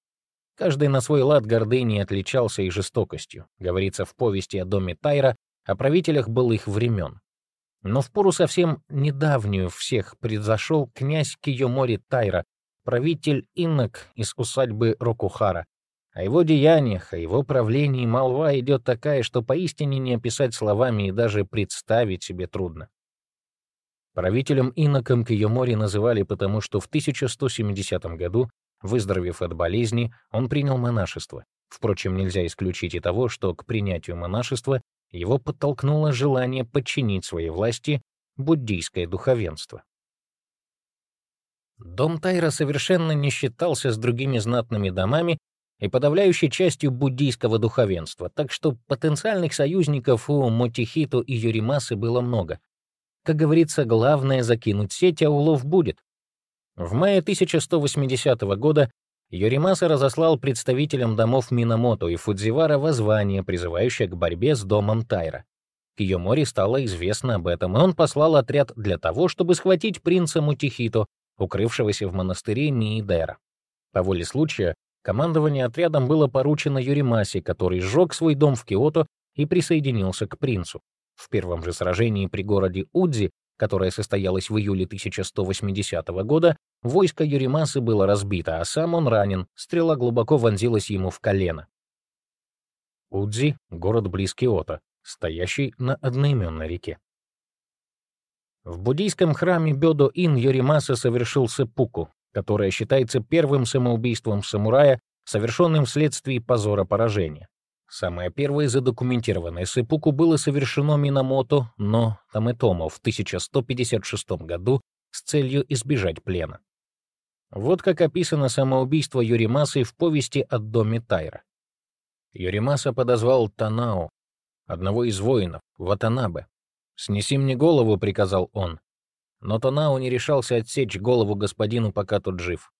Каждый на свой лад гордыней отличался и жестокостью, говорится в повести о доме Тайра, о правителях былых времен. Но в пору совсем недавнюю всех произошел князь Киёмори Тайра, правитель инок из усадьбы Рокухара, о его деяниях, о его правлении молва идет такая, что поистине не описать словами и даже представить себе трудно. Правителем иноком Киомори называли потому, что в 1170 году, выздоровев от болезни, он принял монашество. Впрочем, нельзя исключить и того, что к принятию монашества его подтолкнуло желание подчинить своей власти буддийское духовенство. Дом Тайра совершенно не считался с другими знатными домами и подавляющей частью буддийского духовенства, так что потенциальных союзников у Мотихито и Юримасы было много. Как говорится, главное — закинуть сеть, а улов будет. В мае 1180 года Юримаса разослал представителям домов Минамото и Фудзивара воззвание, призывающее к борьбе с домом Тайра. Киёмори стало известно об этом, и он послал отряд для того, чтобы схватить принца Мутихито, укрывшегося в монастыре Ниидера. По воле случая, Командование отрядом было поручено Юримаси, который сжег свой дом в Киото и присоединился к принцу. В первом же сражении при городе Удзи, которое состоялось в июле 1180 года, войско Юримасы было разбито, а сам он ранен, стрела глубоко вонзилась ему в колено. Удзи — город близ Киото, стоящий на одноименной реке. В буддийском храме Бёдо-Ин Юримаса совершил сеппуку, которое считается первым самоубийством самурая, совершенным вследствие позора поражения. Самое первое задокументированное сэпуку было совершено Минамото, но Таметомо в 1156 году с целью избежать плена. Вот как описано самоубийство Юримасы в повести «От доме Тайра». Юримаса подозвал Танао, одного из воинов, Ватанабе. «Снеси мне голову», — приказал он, но Тонау не решался отсечь голову господину, пока тот жив.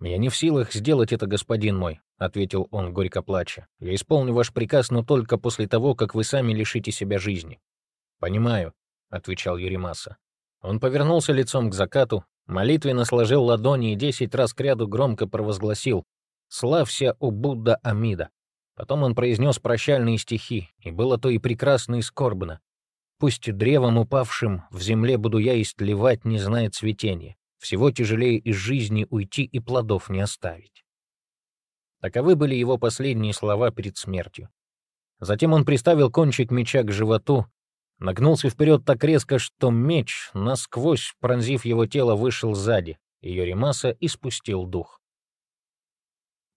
«Я не в силах сделать это, господин мой», — ответил он, горько плача. «Я исполню ваш приказ, но только после того, как вы сами лишите себя жизни». «Понимаю», — отвечал Юримаса. Он повернулся лицом к закату, молитвенно сложил ладони и десять раз кряду громко провозгласил «Славься, о Будда Амида». Потом он произнес прощальные стихи, и было то и прекрасно, и скорбно. Пусть древом упавшим в земле буду я истлевать, не зная цветения. Всего тяжелее из жизни уйти и плодов не оставить. Таковы были его последние слова перед смертью. Затем он приставил кончик меча к животу, нагнулся вперед так резко, что меч, насквозь пронзив его тело, вышел сзади, и Йоримаса испустил дух.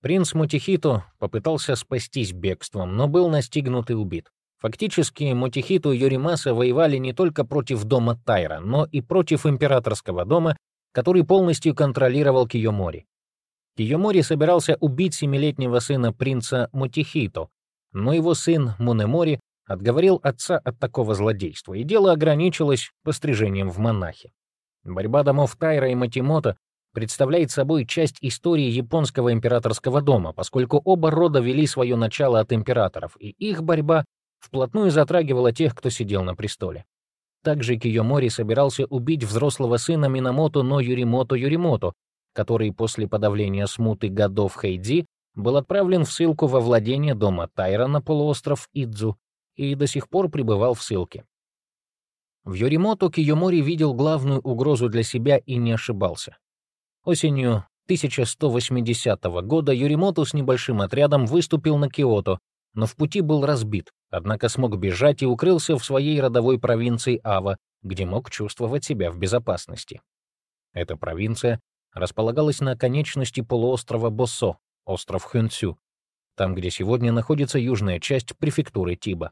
Принц Мутихито попытался спастись бегством, но был настигнут и убит. Фактически, Мотихиту и Юримаса воевали не только против дома Тайра, но и против императорского дома, который полностью контролировал Киёмори. Киёмори собирался убить семилетнего сына принца Мотихито, но его сын Мунемори отговорил отца от такого злодейства, и дело ограничилось пострижением в монахи. Борьба домов Тайра и Матимото представляет собой часть истории японского императорского дома, поскольку оба рода вели свое начало от императоров, и их борьба вплотную затрагивала тех, кто сидел на престоле. Также Киёмори собирался убить взрослого сына Минамото но Юримото Юримото, который после подавления смуты годов Хэйдзи был отправлен в ссылку во владение дома Тайра на полуостров Идзу и до сих пор пребывал в ссылке. В Юримото Киёмори видел главную угрозу для себя и не ошибался. Осенью 1180 года Юримото с небольшим отрядом выступил на Киото, но в пути был разбит, однако смог бежать и укрылся в своей родовой провинции Ава, где мог чувствовать себя в безопасности. Эта провинция располагалась на конечности полуострова Босо, остров Хюнцю, там, где сегодня находится южная часть префектуры Тиба.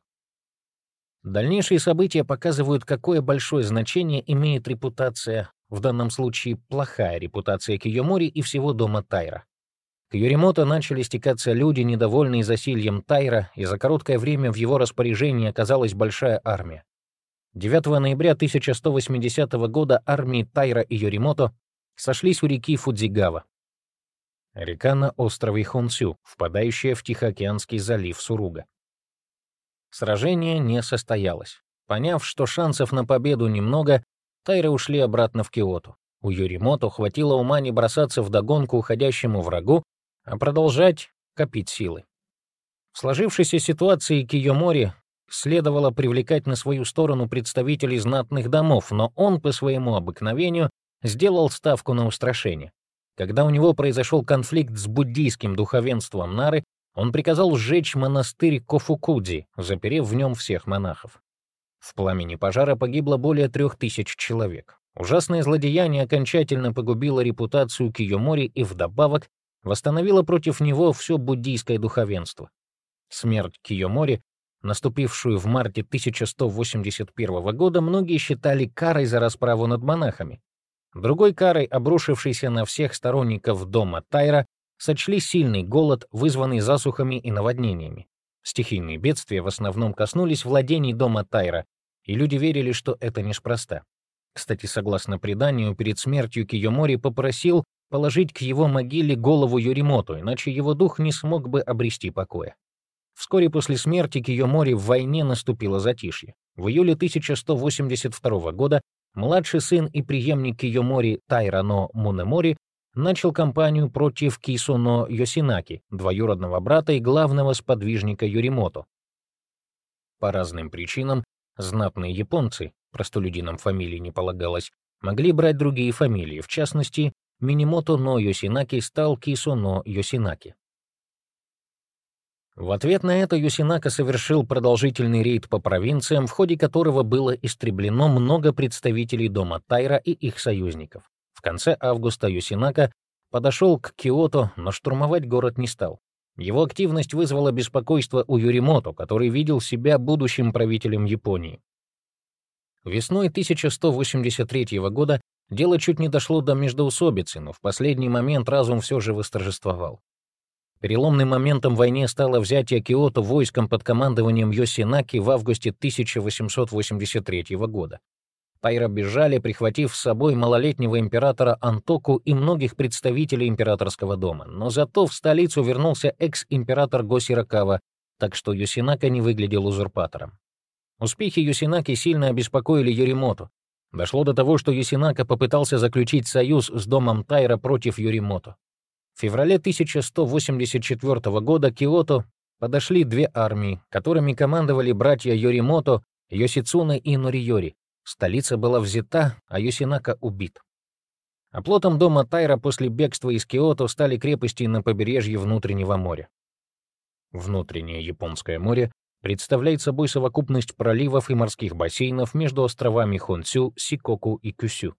Дальнейшие события показывают, какое большое значение имеет репутация, в данном случае плохая репутация Киёмори и всего дома Тайра. К Юримото начали стекаться люди, недовольные засильем Тайра, и за короткое время в его распоряжении оказалась большая армия. 9 ноября 1180 года армии Тайра и Юримото сошлись у реки Фудзигава. Река на острове Хонсю, впадающая в Тихоокеанский залив Суруга. Сражение не состоялось. Поняв, что шансов на победу немного, Тайры ушли обратно в Киото. У Юримото хватило ума не бросаться в догонку уходящему врагу, а продолжать копить силы. В сложившейся ситуации Киомори следовало привлекать на свою сторону представителей знатных домов, но он по своему обыкновению сделал ставку на устрашение. Когда у него произошел конфликт с буддийским духовенством Нары, он приказал сжечь монастырь Кофукудзи, заперев в нем всех монахов. В пламени пожара погибло более трех тысяч человек. Ужасное злодеяние окончательно погубило репутацию Киомори и вдобавок восстановило против него все буддийское духовенство. Смерть Киомори, наступившую в марте 1181 года, многие считали карой за расправу над монахами. Другой карой, обрушившейся на всех сторонников дома Тайра, сочли сильный голод, вызванный засухами и наводнениями. Стихийные бедствия в основном коснулись владений дома Тайра, и люди верили, что это неспроста. Кстати, согласно преданию, перед смертью Киомори попросил положить к его могиле голову Юримоту, иначе его дух не смог бы обрести покоя. Вскоре после смерти Киомори в войне наступило затишье. В июле 1182 года младший сын и преемник Киомори Тайрано Мунемори начал кампанию против Кисуно Йосинаки, двоюродного брата и главного сподвижника Юримото. По разным причинам знатные японцы, простолюдинам фамилии не полагалось, могли брать другие фамилии, в частности, Минимото но Йосинаки стал Кисуно Йосинаки. В ответ на это Юсинака совершил продолжительный рейд по провинциям, в ходе которого было истреблено много представителей дома Тайра и их союзников. В конце августа Юсинака подошел к Киото, но штурмовать город не стал. Его активность вызвала беспокойство у Юримото, который видел себя будущим правителем Японии. Весной 1183 года дело чуть не дошло до междоусобицы, но в последний момент разум все же восторжествовал. Переломным моментом в войне стало взятие Киото войском под командованием Йосинаки в августе 1883 года. Тайра бежали, прихватив с собой малолетнего императора Антоку и многих представителей императорского дома. Но зато в столицу вернулся экс-император Госиракава, так что Юсинака не выглядел узурпатором. Успехи Юсинаки сильно обеспокоили Юримото. Дошло до того, что Юсинака попытался заключить союз с домом Тайра против Юримото. В феврале 1184 года к Киото подошли две армии, которыми командовали братья Юримото, Йосицуна и Нориори. Столица была взята, а Юсинака убит. Оплотом дома Тайра после бегства из Киото стали крепости на побережье внутреннего моря. Внутреннее Японское море представляет собой совокупность проливов и морских бассейнов между островами Хонсю, Сикоку и Кюсю.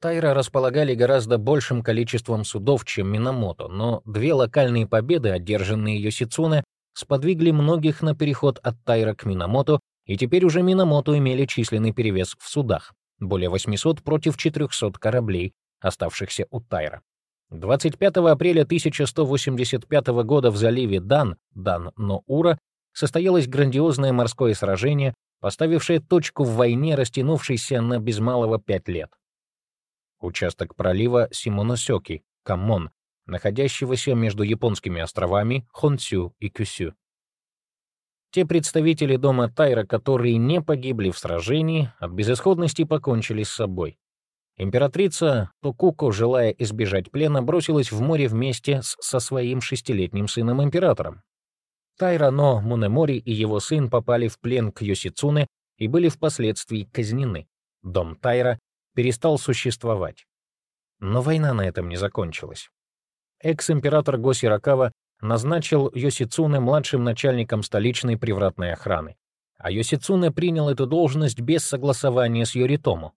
Тайра располагали гораздо большим количеством судов, чем Минамото, но две локальные победы, одержанные Йосицуне, сподвигли многих на переход от Тайра к Минамото и теперь уже Минамото имели численный перевес в судах, более 800 против 400 кораблей, оставшихся у Тайра. 25 апреля 1185 года в заливе Дан, Дан-Но-Ура, состоялось грандиозное морское сражение, поставившая точку в войне, растянувшейся на без малого пять лет. Участок пролива Симоносёки, Камон, находящегося между японскими островами Хонсю и Кюсю. Те представители дома Тайра, которые не погибли в сражении, от безысходности покончили с собой. Императрица Токуко, желая избежать плена, бросилась в море вместе с, со своим шестилетним сыном-императором. Тайра но Мунемори и его сын попали в плен к Йосицуне и были впоследствии казнены. Дом Тайра перестал существовать. Но война на этом не закончилась. Экс-император Госиракава назначил Йосицуне младшим начальником столичной привратной охраны, а Йосицуне принял эту должность без согласования с Йоритому.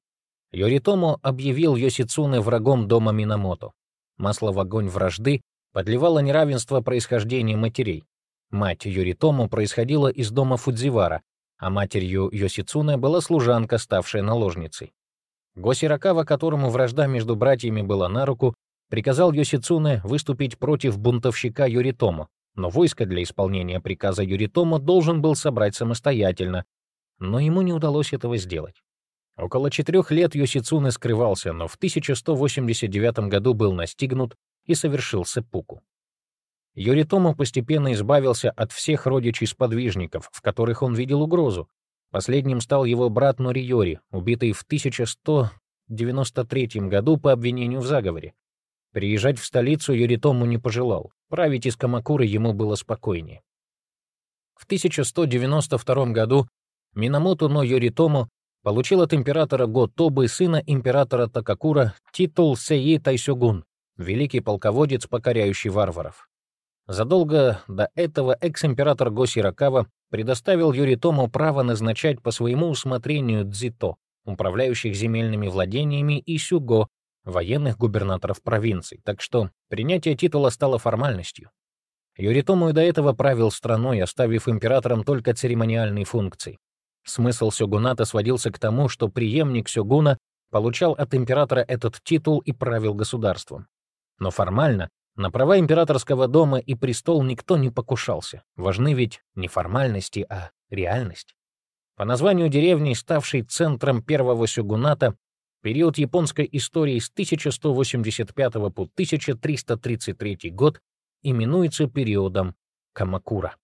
Йоритому объявил Йосицуне врагом дома Минамото. Масло в огонь вражды подливало неравенство происхождения матерей. Мать Йоритому происходила из дома Фудзивара, а матерью Йосицуне была служанка, ставшая наложницей. Госиракава, которому вражда между братьями была на руку, приказал Йосицуне выступить против бунтовщика Юритому, но войско для исполнения приказа Юритому должен был собрать самостоятельно, но ему не удалось этого сделать. Около четырех лет Йосицуне скрывался, но в 1189 году был настигнут и совершил сеппуку. Йоритому постепенно избавился от всех родичей-сподвижников, в которых он видел угрозу. Последним стал его брат Нориори, убитый в 1193 году по обвинению в заговоре. Приезжать в столицу Йоритому не пожелал, править из Камакуры ему было спокойнее. В 1192 году Минамото но Йоритому получил от императора Готобы, сына императора Такакура, титул Сеи Тайсёгун, великий полководец, покоряющий варваров. Задолго до этого экс-император Госиракава предоставил Юритому право назначать по своему усмотрению дзито, управляющих земельными владениями, и сюго, военных губернаторов провинций, так что принятие титула стало формальностью. Юритому и до этого правил страной, оставив императорам только церемониальные функции. Смысл сёгуната сводился к тому, что преемник сёгуна получал от императора этот титул и правил государством. Но формально на права императорского дома и престол никто не покушался. Важны ведь не формальности, а реальность. По названию деревни, ставшей центром первого сёгуната, период японской истории с 1185 по 1333 год именуется периодом Камакура.